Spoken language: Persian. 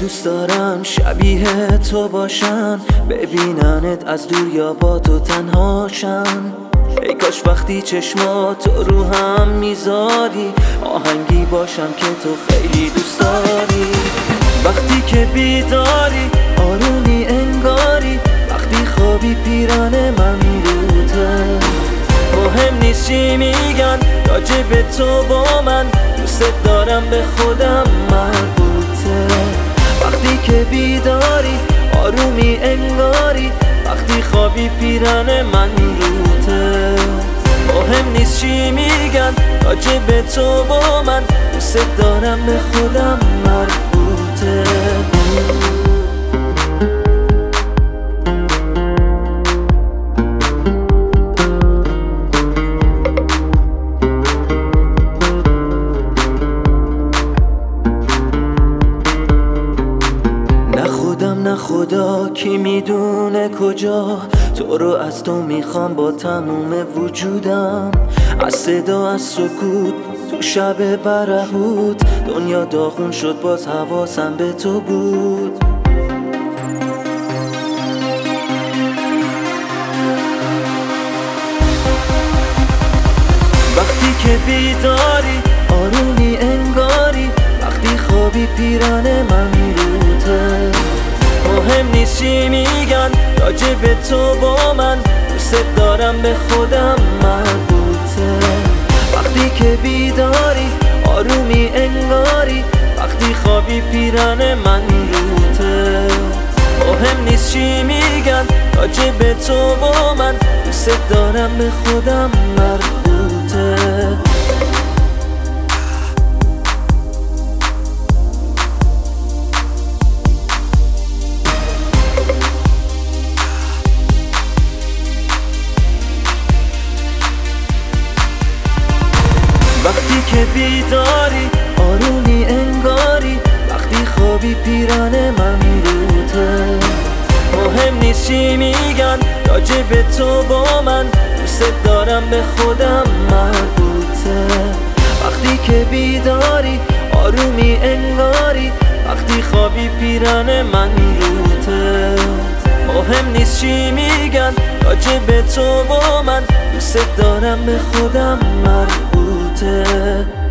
دوست دارن شبیه تو باشن. ببیننت از دور یا با تو تنهاشن ای کاش وقتی چشمات رو هم می‌ذاری. آهنگی باشم که تو خیلی دوست داری. وقتی که بیداری آرومی انگاری. وقتی خوابی پیران من روته مهم نیست چی میگن راجب تو با من. دوست دارم به خودم که بیداری آرومی انگاری وقتی خوابی پیران من روته. مهم نیست چی میگن راجب تو با من دوست دارم به خودم مربوطه. خودم نه خدا کی می‌دونه کجا؟ تو رو از تو می‌خوام با تموم وجودم. از صدا از سکوت تو شب برهوت. دنیا داغون شد باز حواسم به تو بود. وقتی که بیداری آرومی انگاری. وقتی خوابی پیران من روته مهم نیست چی میگن راجب تو با من. دوست دارم به خودم مربوطه. وقتی که بیداری آرومی انگاری. وقتی خوابی پیران من روته. مهم نیست چی میگن راجب تو با من. دوست دارم به خودم مربوطه. وقتی که بیداری آرومی انگاری. وقتی خوابی پیران من روته مهم نیست چی میگن راجب تو با من. دوست دارم به خودم مربوطه. وقتی که بیداری آرومی انگاری. وقتی خوابی پیران من روته مهم نیست چی میگن راجب تو با من دوست دارم به خودم مربوطه.